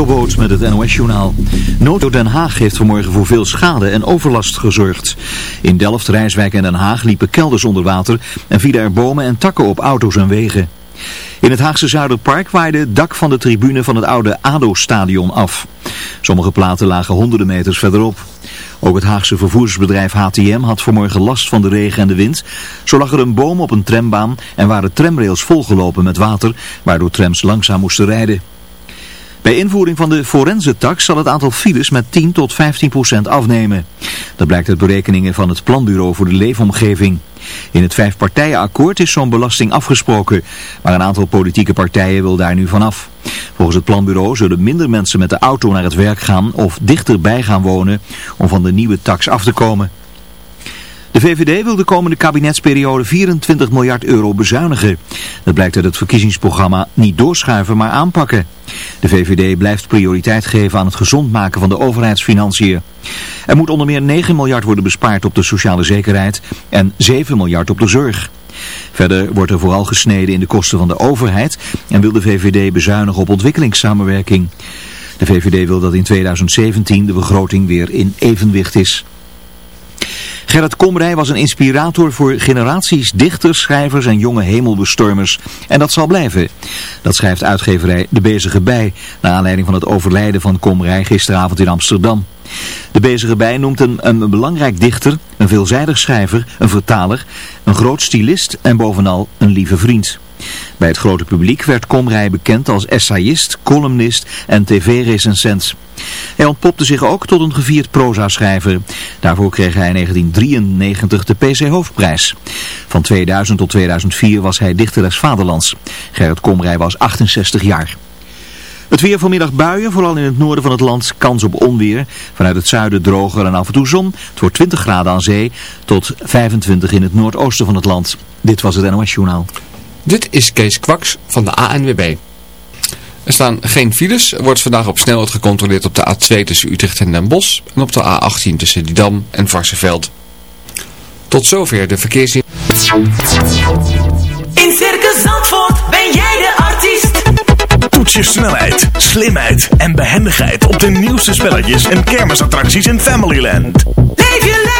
Jobboot met het NOS-journaal. Noto Den Haag heeft vanmorgen voor veel schade en overlast gezorgd. In Delft, Rijswijk en Den Haag liepen kelders onder water en vielen er bomen en takken op auto's en wegen. In het Haagse Zuiderpark waaide het dak van de tribune van het oude ADO-stadion af. Sommige platen lagen honderden meters verderop. Ook het Haagse vervoersbedrijf HTM had vanmorgen last van de regen en de wind. Zo lag er een boom op een trambaan en waren tramrails volgelopen met water, waardoor trams langzaam moesten rijden. Bij invoering van de forense-tax zal het aantal files met 10 tot 15 procent afnemen. Dat blijkt uit berekeningen van het Planbureau voor de Leefomgeving. In het vijfpartijenakkoord is zo'n belasting afgesproken, maar een aantal politieke partijen wil daar nu vanaf. Volgens het planbureau zullen minder mensen met de auto naar het werk gaan of dichterbij gaan wonen om van de nieuwe tax af te komen. De VVD wil de komende kabinetsperiode 24 miljard euro bezuinigen. Dat blijkt uit het verkiezingsprogramma niet doorschuiven, maar aanpakken. De VVD blijft prioriteit geven aan het gezond maken van de overheidsfinanciën. Er moet onder meer 9 miljard worden bespaard op de sociale zekerheid en 7 miljard op de zorg. Verder wordt er vooral gesneden in de kosten van de overheid en wil de VVD bezuinigen op ontwikkelingssamenwerking. De VVD wil dat in 2017 de begroting weer in evenwicht is. Gerrit Komrij was een inspirator voor generaties dichters, schrijvers en jonge hemelbestormers. En dat zal blijven. Dat schrijft uitgeverij De Bezige Bij, naar aanleiding van het overlijden van Komrij gisteravond in Amsterdam. De Bezige Bij noemt hem een belangrijk dichter, een veelzijdig schrijver, een vertaler, een groot stylist en bovenal een lieve vriend. Bij het grote publiek werd Komrij bekend als essayist, columnist en tv-recensent. Hij ontpopte zich ook tot een gevierd proza-schrijver. Daarvoor kreeg hij in 1993 de PC Hoofdprijs. Van 2000 tot 2004 was hij dichter des vaderlands. Gerrit Komrij was 68 jaar. Het weer vanmiddag buien, vooral in het noorden van het land, kans op onweer. Vanuit het zuiden droger en af en toe zon. Het wordt 20 graden aan zee tot 25 in het noordoosten van het land. Dit was het NOS Journaal. Dit is Kees Kwaks van de ANWB. Er staan geen files. Er wordt vandaag op snelheid gecontroleerd op de A2 tussen Utrecht en Den Bosch. En op de A18 tussen Didam en Varsenveld. Tot zover de verkeers. In Circus Zandvoort ben jij de artiest. Toets je snelheid, slimheid en behendigheid op de nieuwste spelletjes en kermisattracties in Familyland. Leef je lekker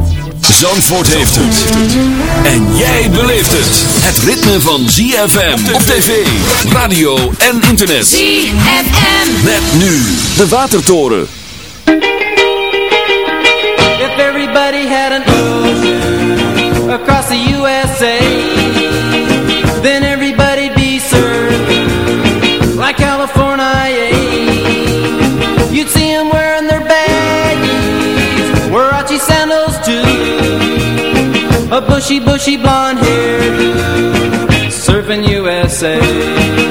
Zandvoort heeft het. En jij beleeft het. Het ritme van ZFM op tv, radio en internet. ZFM. Met nu de Watertoren. If everybody had an ocean across the USA, bushy, bushy blonde hair, surfing USA.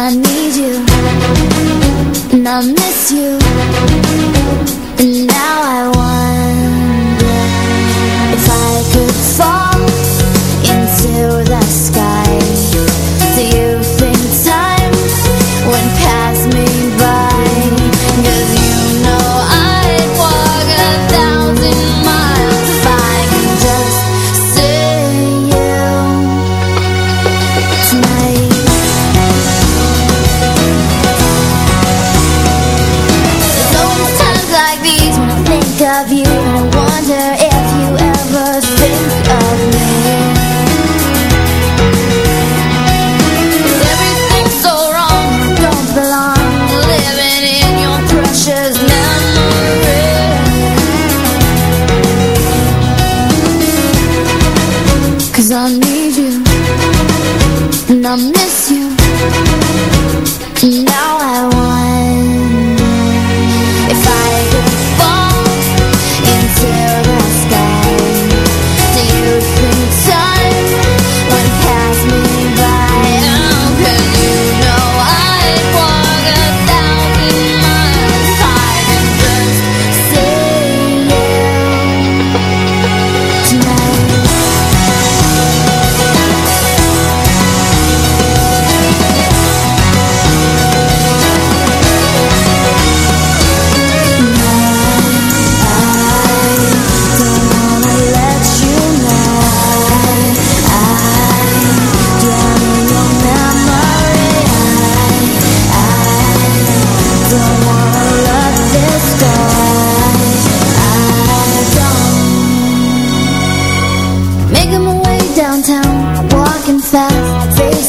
I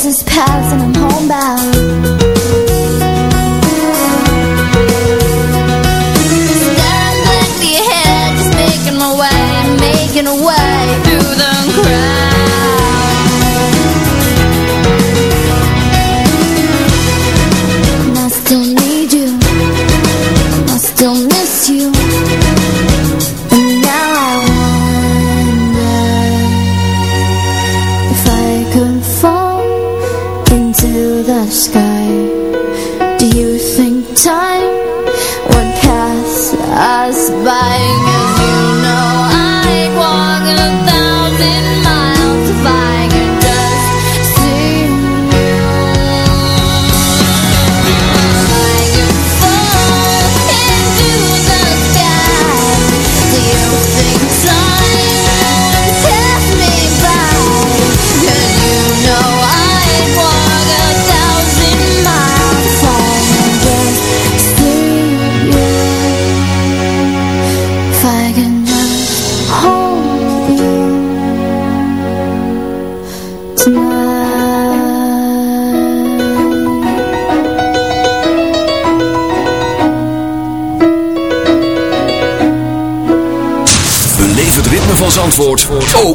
crossed his paths and I'm homebound.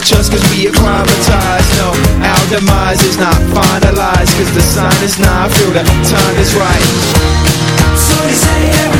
that just cause we acclimatized. No, our demise is not finalized Cause the sign is not, I feel the time is right. So they say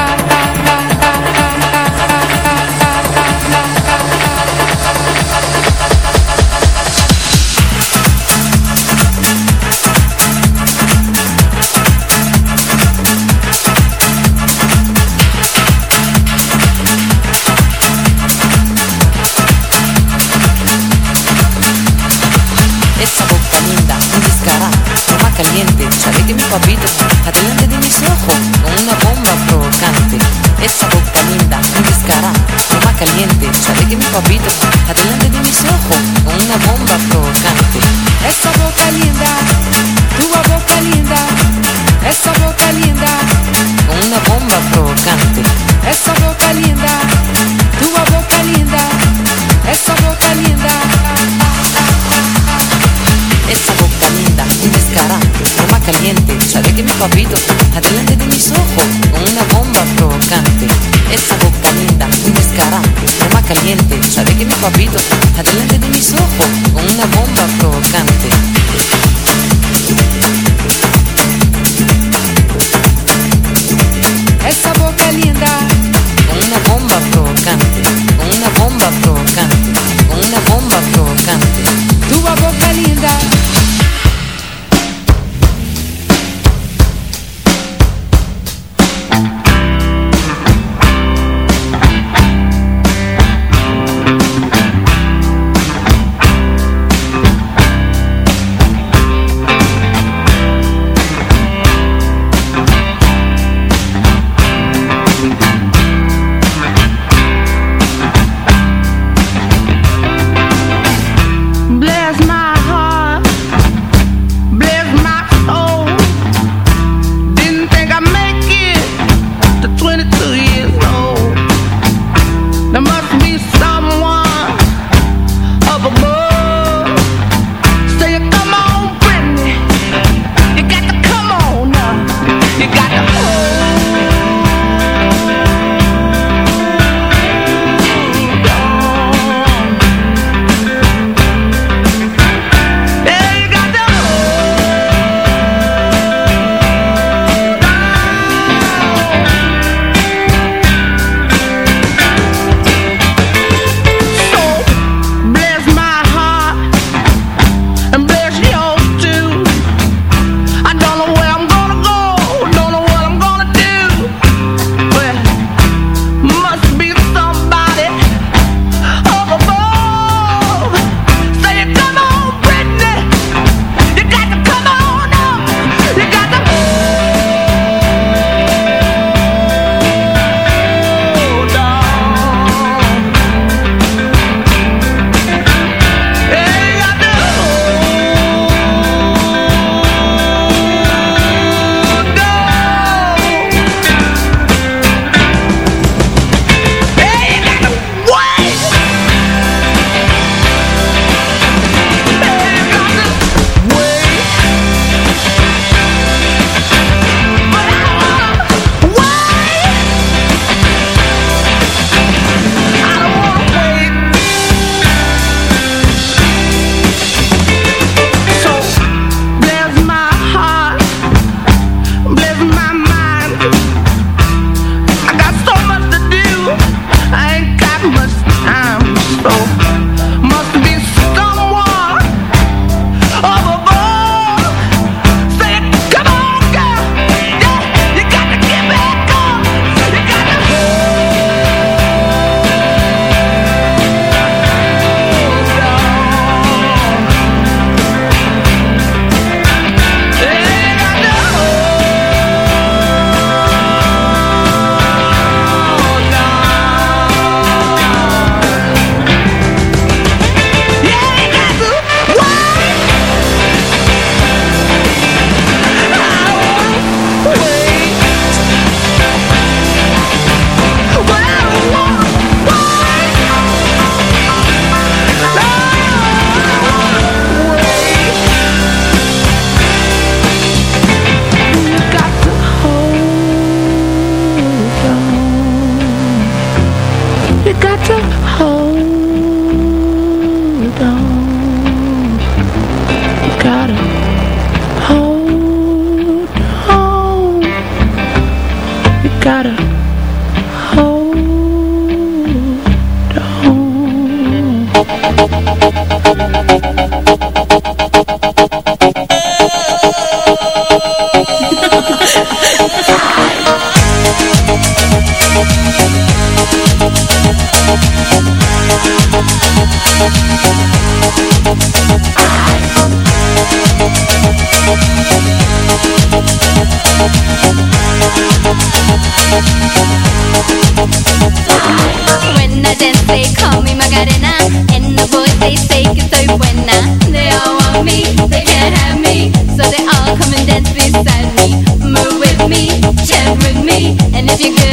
papito.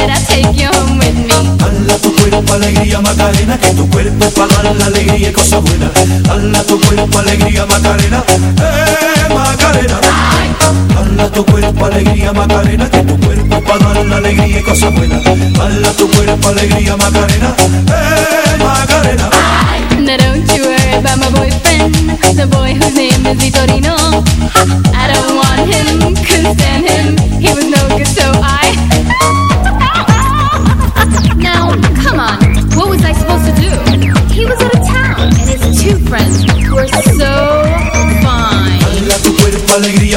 I'll take you home with me. Dala tu cuerpo alegría Macarena, que tu cuerpo para dar la alegría y cosas buenas. Dala tu cuerpo alegría Macarena, eh Macarena. Dala tu cuerpo alegría Macarena, que tu cuerpo para dar la alegría y cosas buenas. Dala tu cuerpo alegría Macarena, eh Macarena. Now don't you worry about my boyfriend, the boy whose name is Vitorino.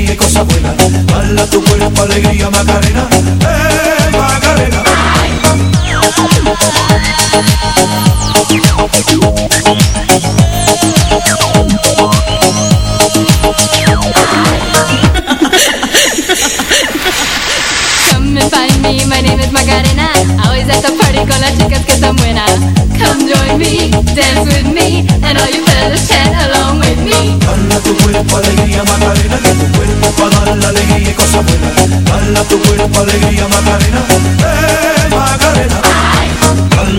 y cosas buenas. Dala tu cuerpo alegría Macarena, eh alegría Macarena, eh Macarena.